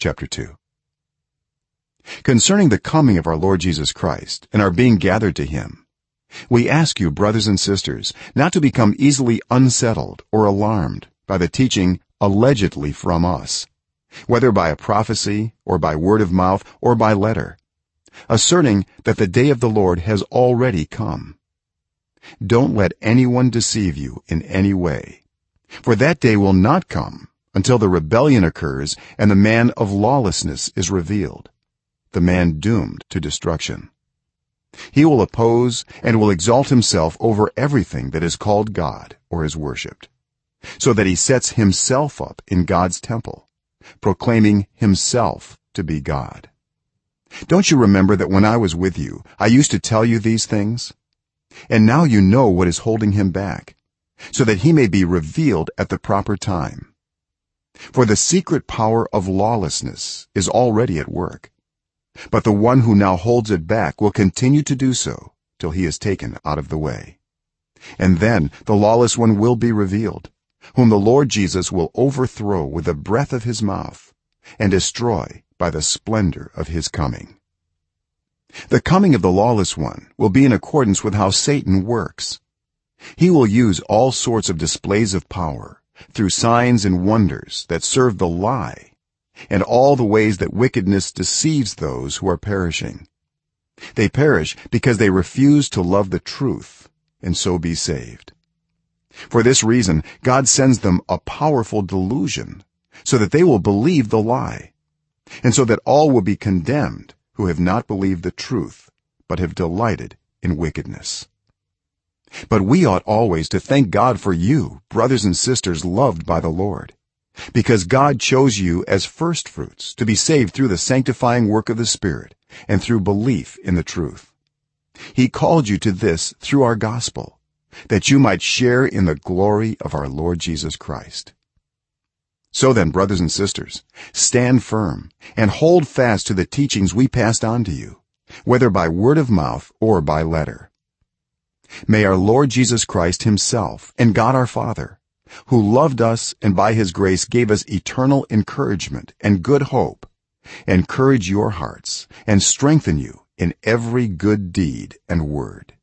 chapter 2 concerning the coming of our lord jesus christ and our being gathered to him we ask you brothers and sisters not to become easily unsettled or alarmed by the teaching allegedly from us whether by a prophecy or by word of mouth or by letter asserting that the day of the lord has already come. Don't let anyone deceive you in any way for that day will not come until the rebellion occurs and the man of lawlessness is revealed the man doomed to destruction. He will oppose and will exalt himself over everything that is called god or is worshipped so that he sets himself up in god's temple proclaiming himself to be god. Don't you remember that when i was with you i used to tell you these things? And now you know what is holding him back so that he may be revealed at the proper time for the secret power of lawlessness is already at work. But the one who now holds it back will continue to do so till he is taken out of the way. And then the lawless one will be revealed whom the lord jesus will overthrow with the breath of his mouth and destroy by the splendor of his coming. The coming of the lawless one will be in accordance with how satan works. He will use all sorts of displays of power through signs and wonders that serve the lie and all the ways that wickedness deceives those who are perishing. They perish because they refuse to love the truth and so be saved. For this reason god sends them a powerful delusion so that they will believe the lie and so that all will be condemned who have not believed the truth but have delighted in wickedness but we ought always to thank god for you brothers and sisters loved by the lord. Because god chose you as firstfruits to be saved through the sanctifying work of the spirit and through belief in the truth. He called you to this through our gospel that you might share in the glory of our lord jesus christ. So then brothers and sisters stand firm and hold fast to the teachings we passed on to you whether by word of mouth or by letter may our lord jesus christ himself and god our father who loved us and by his grace gave us eternal encouragement and good hope encourage your hearts and strengthen you in every good deed and word